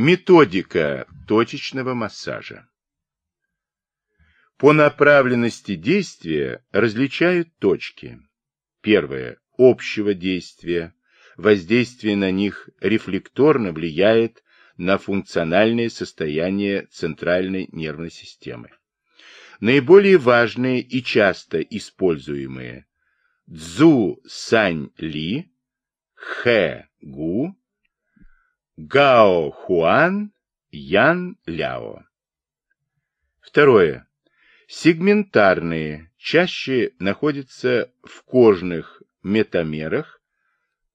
Методика точечного массажа. По направленности действия различают точки. Первое. Общего действия. Воздействие на них рефлекторно влияет на функциональное состояние центральной нервной системы. Наиболее важные и часто используемые Цзу Сань Ли, Хэ Гу, Гао Хуан, Ян Ляо. Второе. Сегментарные чаще находятся в кожных метамерах,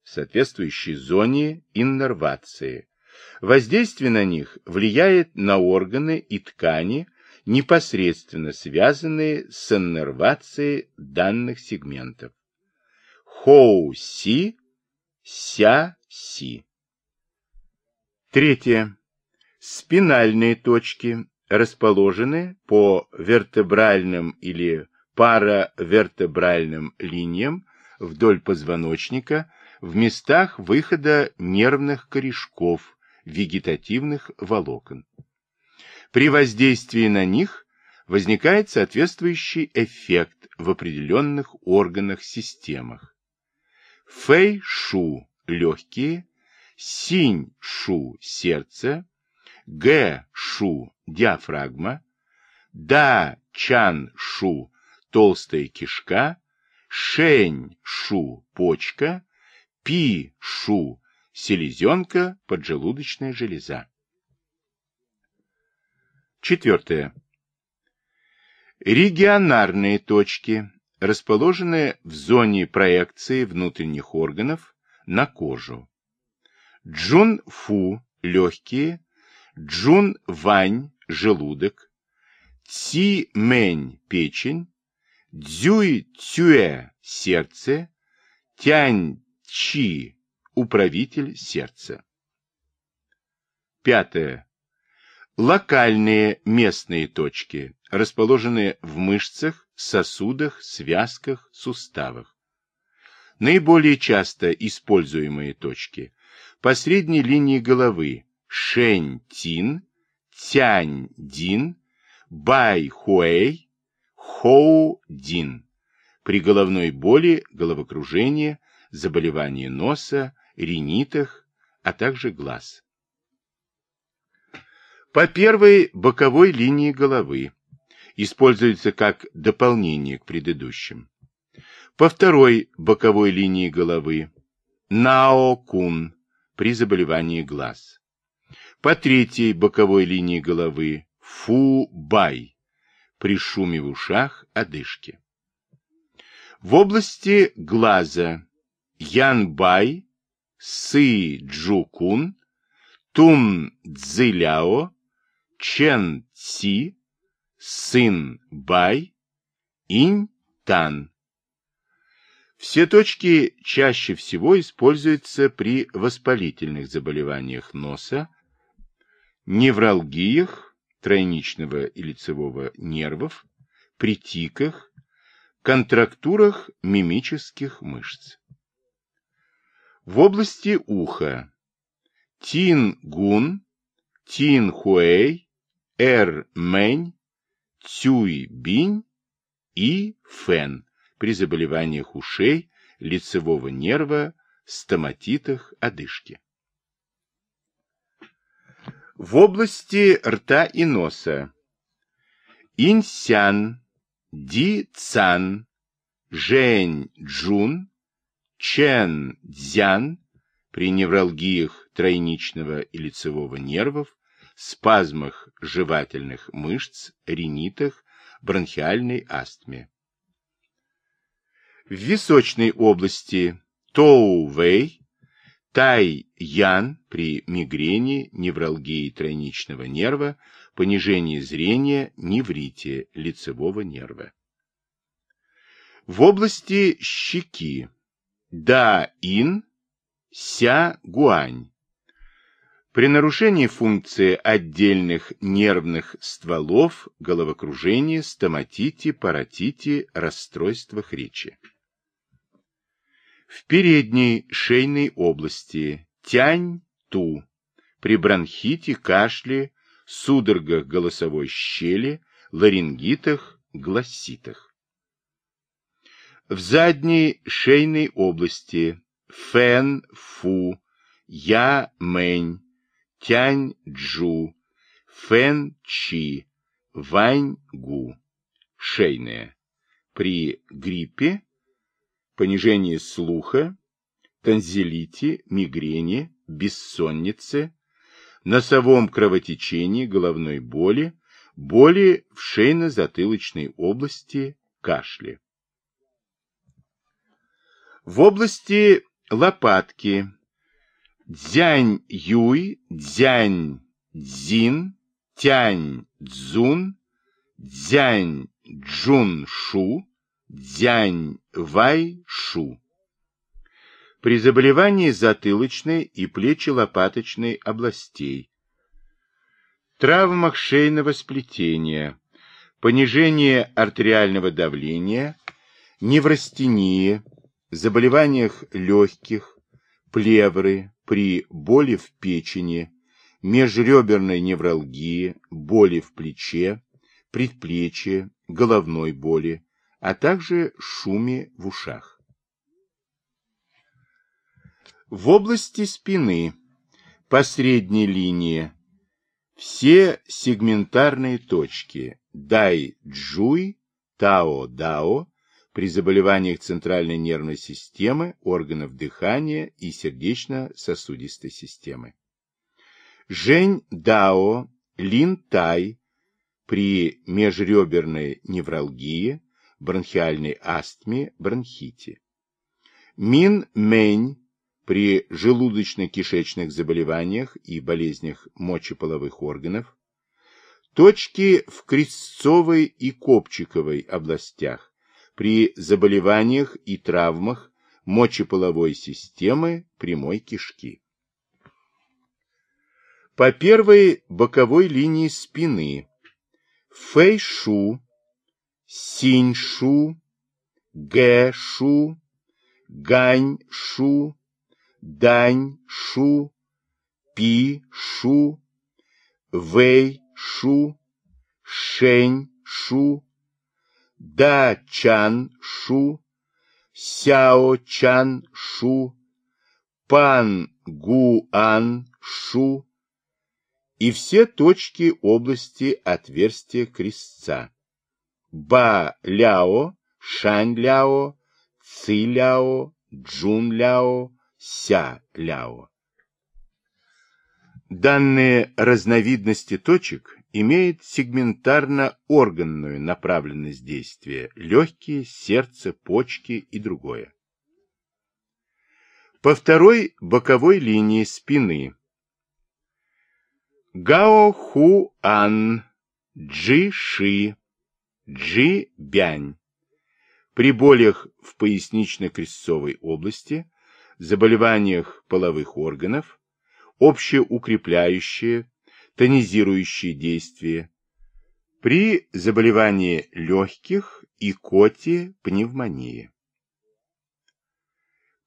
в соответствующей зоне иннервации. Воздействие на них влияет на органы и ткани, непосредственно связанные с иннервацией данных сегментов. Хоу-си, ся-си. Третье. Спинальные точки расположены по вертебральным или паравертебральным линиям вдоль позвоночника в местах выхода нервных корешков, вегетативных волокон. При воздействии на них возникает соответствующий эффект в определенных органах-системах. Фэй-шу – легкие, Синь-шу – сердце, Гэ-шу – диафрагма, Да-чан-шу – толстая кишка, Шень-шу – почка, Пи-шу – селезенка, поджелудочная железа. Четвертое. Регионарные точки, расположенные в зоне проекции внутренних органов на кожу. Джун-фу – легкие, Джун-вань – желудок, Ци-мэнь – печень, Дзюй-цюэ – сердце, Тянь-чи – управитель сердца. Пятое. Локальные местные точки, расположенные в мышцах, сосудах, связках, суставах. Наиболее часто используемые точки по средней линии головы Шэнь-Тин, Тянь-Дин, Бай-Хуэй, Хоу-Дин. При головной боли, головокружении, заболевании носа, ринитах, а также глаз. По первой боковой линии головы используется как дополнение к предыдущим. По второй боковой линии головы Нао-Кун при заболевании глаз. По третьей боковой линии головы Фу-Бай при шуме в ушах, одышке. В области глаза Ян-Бай, Сы-Джу-Кун, Тун-Цзиляо, Чен-Ци, Сын-Бай, Инь-Тан. Все точки чаще всего используются при воспалительных заболеваниях носа, невралгиях тройничного и лицевого нервов, при тиках, контрактурах мимических мышц. В области уха Тин-Гун, Тин-Хуэй, Эр-Мэнь, Цюй-Бинь и Фэн при заболеваниях ушей, лицевого нерва, стоматитах, одышке. В области рта и носа Инсян, Ди-Цан, Жень-Джун, Чен-Дзян при невралгиях тройничного и лицевого нервов, спазмах жевательных мышц, ринитах, бронхиальной астме в височной области Тоу-Вэй, Тай-Ян при мигрени, невралгии тройничного нерва, понижении зрения, неврите лицевого нерва. В области щеки Да-Ин, Ся-Гуань. При нарушении функции отдельных нервных стволов, головокружении, стоматите, паротите, расстройствах речи в передней шейной области. Тянь-Ту при бронхите, кашле, судорогах голосовой щели, ларингитах, гласситах. В задней шейной области. Фен, фу, я, мэнь, тянь, джу, фэн, чи, вань, гу. Шейная. При гриппе, понижении слуха, танзелите, мигрени, бессоннице, носовом кровотечении, головной боли, боли в шейно-затылочной области, кашле. В области лопатки дзянь-юй, дзянь-дзин, тянь-дзун, дзянь-джун-шу, дзянь-вай-шу. При заболевании затылочной и плечи-лопаточной областей, травмах шейного сплетения, понижение артериального давления, неврастении, заболеваниях легких, плевры, при боли в печени, межреберной невралгии, боли в плече, предплечье, головной боли, а также шуме в ушах. В области спины, по средней линии, все сегментарные точки дай-джуй, тао-дао, при заболеваниях центральной нервной системы, органов дыхания и сердечно-сосудистой системы. Жень-дао, лин-тай, при межреберной невралгии, бронхиальной астме, бронхите. Мин-мень, при желудочно-кишечных заболеваниях и болезнях мочеполовых органов. Точки в крестцовой и копчиковой областях, при заболеваниях и травмах мочеполовой системы прямой кишки. По первой боковой линии спины фэйшу, синьшу, гэшу, ганьшу, даньшу, пишу, вэйшу, шэньшу, да Чан Шу, Сяо Чан Шу, Пан Гуан Шу и все точки области отверстия крестца. Ба Ляо, Шань Ляо, Ци Ляо, Джун Ляо, Ся Ляо. Данные разновидности точек имеет сегментарно-органную направленность действия, легкие, сердце, почки и другое. По второй боковой линии спины Гао Ху Ан, Джи Ши, Джи Бянь. При болях в пояснично-крестцовой области, заболеваниях половых органов, общеукрепляющие, тонизирующие действия, при заболевании легких и коте пневмонии.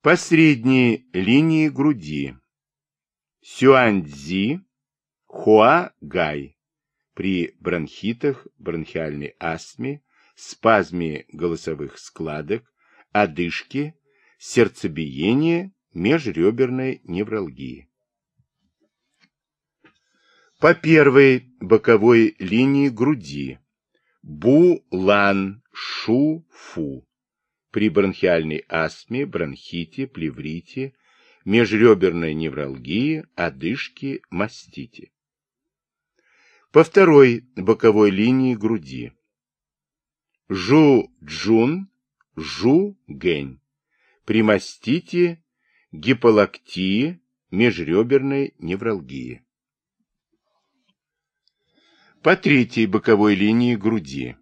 По средней линии груди Сюаньцзи, Хуа-Гай при бронхитах, бронхиальной астме, спазме голосовых складок, одышке, сердцебиении, межреберной невралгии. По первой боковой линии груди Бу-Лан-Шу-Фу при бронхиальной астме, бронхите, плеврите, межреберной невралгии, одышке, мастите. По второй боковой линии груди Жу-Джун, Жу-Гэнь при мастите, гиполактии, межреберной невралгии по третьей боковой линии груди.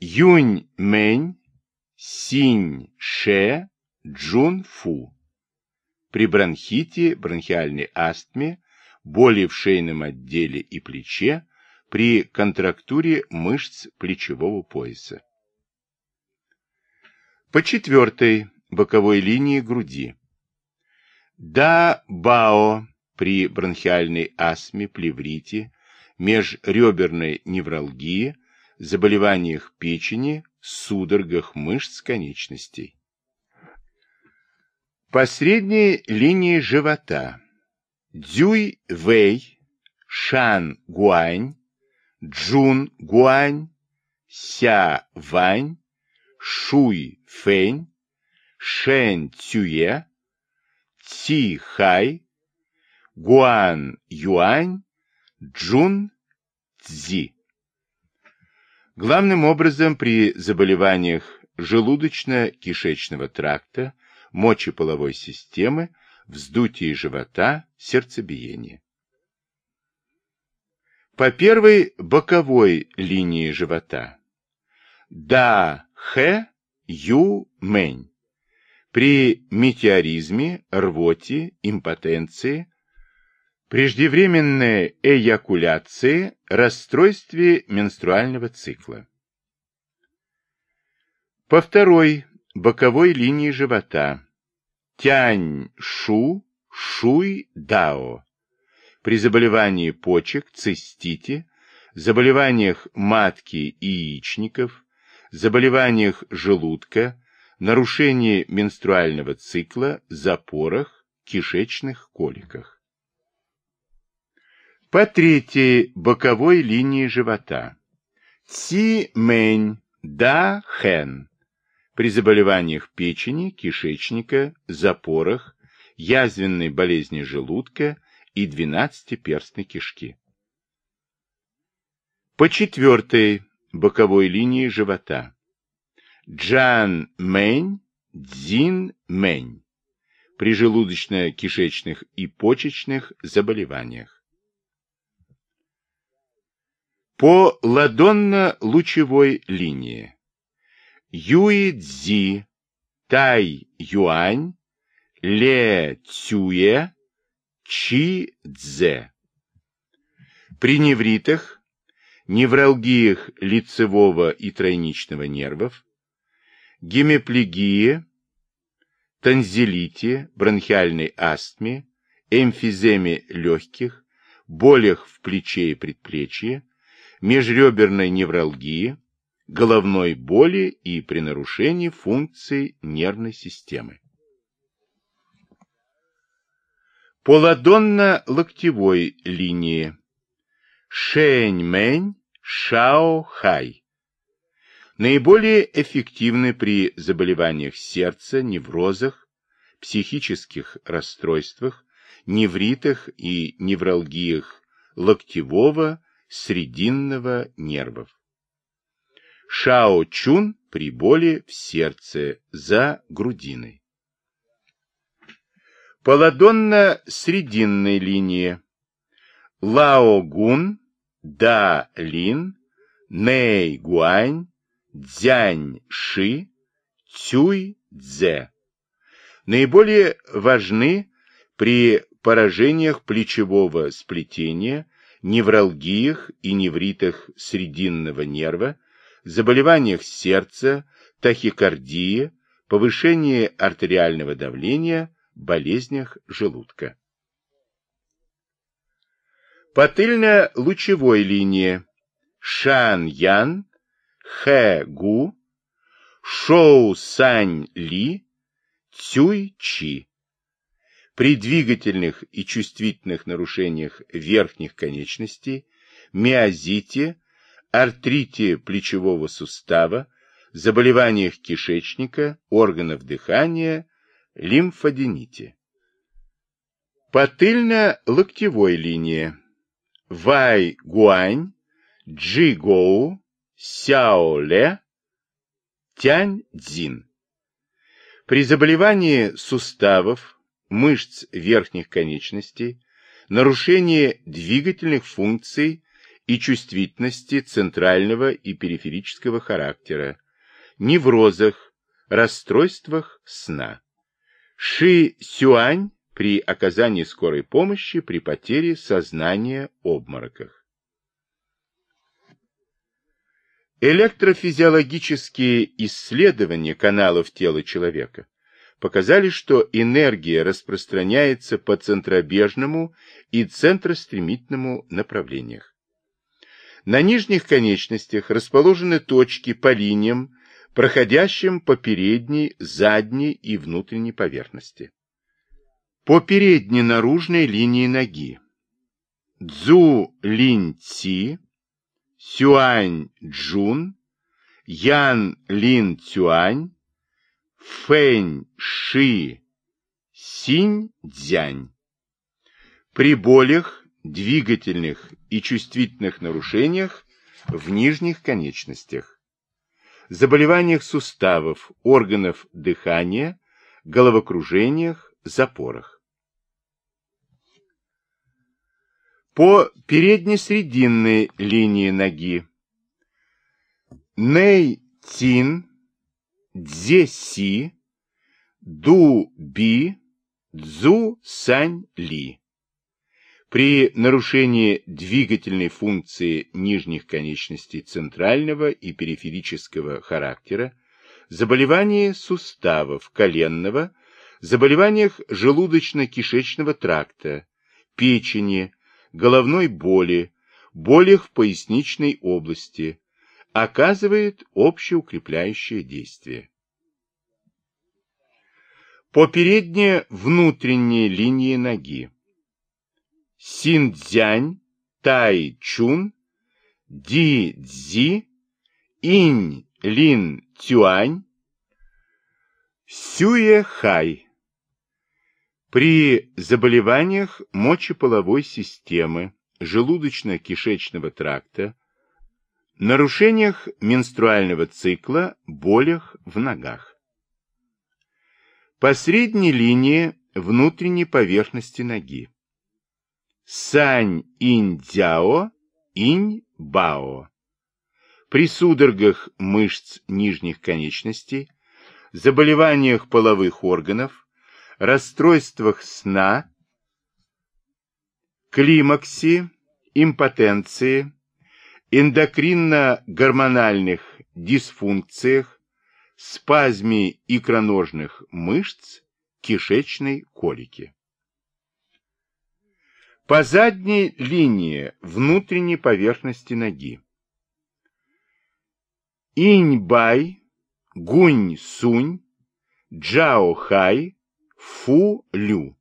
Юнь-мэнь, синь-ше, джун-фу. При бронхите, бронхиальной астме, боли в шейном отделе и плече, при контрактуре мышц плечевого пояса. По четвертой боковой линии груди. Да-бао, при бронхиальной астме, плеврите, межреберной невралгии, заболеваниях печени, судорогах мышц конечностей. По средней линии живота Дзюй-Вэй, Шан-Гуань, Джун-Гуань, Ся-Вань, Шуй-Фэнь, Шэнь-Цюе, Ци-Хай, Гуан-Юань, Джун-Цзи. Главным образом при заболеваниях желудочно-кишечного тракта, мочеполовой системы, вздутии живота, сердцебиение. По первой боковой линии живота Да, Хэ, Ю, Мэнь. При метеоризме, рвоте, импотенции, преждевременной эякуляции, расстройстве менструального цикла. По второй боковой линии живота Тянь-Шу, Шуй-Дао. При заболевании почек, цистите, заболеваниях матки и яичников, заболеваниях желудка, нарушении менструального цикла, запорах, кишечных коликах. По третьей боковой линии живота. Ци-мэнь, да-хэн при заболеваниях печени, кишечника, запорах, язвенной болезни желудка и двенадцатиперстной кишки. По четвертой боковой линии живота. Джан Мэнь, Дзин Мэнь при желудочно-кишечных и почечных заболеваниях. По ладонно-лучевой линии Юй-Цзи, Тай-Юань, Ле-Цюе, Чи-Дзе. При невритах, невралгиях лицевого и тройничного нервов, гемиплегии, танзелите, бронхиальной астме, эмфиземе легких, болях в плече и предплечье, межреберной невралгии, головной боли и при нарушении функций нервной системы. По ладонно-локтевой линии Шэньмэнь, Шао-Хай наиболее эффективны при заболеваниях сердца, неврозах, психических расстройствах, невритах и невралгиях локтевого, срединного нервов. Шао-Чун при боли в сердце за грудиной. По ладонно-срединной линии Лао-Гун, Да-Лин, Нэй-Гуань, Дзянь-Ши, Цюй-Дзе. Наиболее важны при поражениях плечевого сплетения, невралгиях и невритах срединного нерва, заболеваниях сердца, тахикардии, повышении артериального давления, болезнях желудка. По тыльно-лучевой линии Шан-Ян, Хэ-Гу, Шоу-Сань-Ли, Цюй-Чи. При двигательных и чувствительных нарушениях верхних конечностей, миозите, артрите плечевого сустава, заболеваниях кишечника, органов дыхания, лимфодените. По тыльно-локтевой линии Вай-Гуань, Джи-Гоу, Сяо-Ле, Тянь-Дзин. При заболевании суставов, мышц верхних конечностей, нарушении двигательных функций и чувствительности центрального и периферического характера, неврозах, расстройствах сна. Ши-сюань при оказании скорой помощи при потере сознания обмороках. Электрофизиологические исследования каналов тела человека показали, что энергия распространяется по центробежному и центростремительному направлениях. На нижних конечностях расположены точки по линиям, проходящим по передней, задней и внутренней поверхности. По передней наружной линии ноги. Цзу Линь Ци, Сюань Джун, Ян Лин Цюань, Фэнь Ши, Синь Дзянь. При болях, двигательных и чувствительных нарушениях в нижних конечностях, заболеваниях суставов, органов дыхания, головокружениях, запорах. По переднесрединной линии ноги. Ней Цин, Дзе Ду Би, Цзу Сань Ли. При нарушении двигательной функции нижних конечностей центрального и периферического характера, заболевании суставов коленного, заболеваниях желудочно-кишечного тракта, печени, головной боли, болях в поясничной области, оказывает общеукрепляющее действие. По передней внутренней линии ноги Синцзянь, Тай-Чун, Ди-Цзи, Инь-Лин-Тюань, Сюэ-Хай. При заболеваниях мочеполовой системы, желудочно-кишечного тракта, нарушениях менструального цикла, болях в ногах. По средней линии внутренней поверхности ноги. Сань-инь-дзяо, инь-бао. При судорогах мышц нижних конечностей, заболеваниях половых органов, расстройствах сна, климаксе, импотенции, эндокринно-гормональных дисфункциях, спазме икроножных мышц, кишечной колики. По задней линии внутренней поверхности ноги. Инь-бай, гунь-сунь, джао-хай, фу-лю.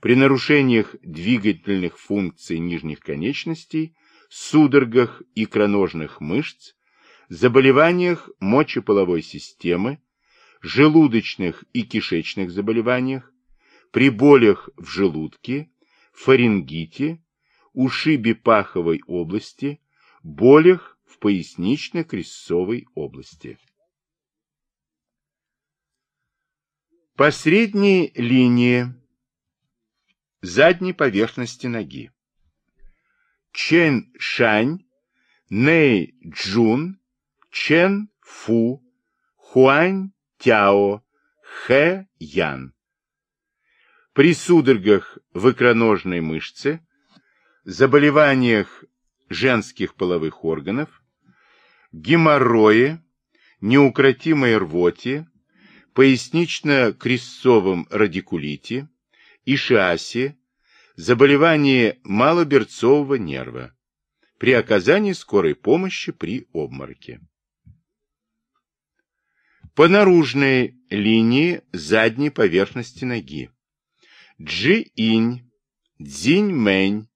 При нарушениях двигательных функций нижних конечностей, судорогах икроножных мышц, заболеваниях мочеполовой системы, желудочных и кишечных заболеваниях, при болях в желудке, фарингите, ушибе паховой области, болях в пояснично-крестцовой области. По средней линии задней поверхности ноги. Чен Шань, Нэй Джун, Чен Фу, Хуань Тяо, Хэ Ян при судорогах в икроножной мышце, заболеваниях женских половых органов, геморрое, неукротимой рвоте, пояснично-крестцовом радикулите, ишиасе, заболевании малоберцового нерва, при оказании скорой помощи при обмороке. По наружной линии задней поверхности ноги Джи-инь, Цзинь-мэнь,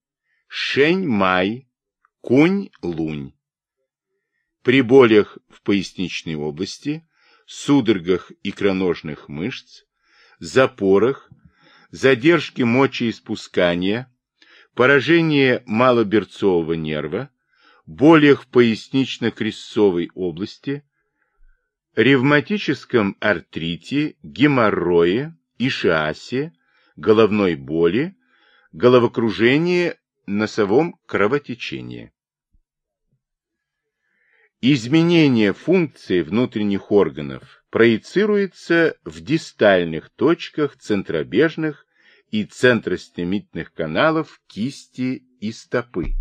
Шень-май, Кунь-лунь. При болях в поясничной области, судорогах икроножных мышц, запорах, задержке мочеиспускания, поражении малоберцового нерва, болях в пояснично-крестцовой области, ревматическом артрите, геморрое, ишиасе, головной боли, головокружении, носовом кровотечении. Изменение функции внутренних органов проецируется в дистальных точках центробежных и центростемительных каналов кисти и стопы.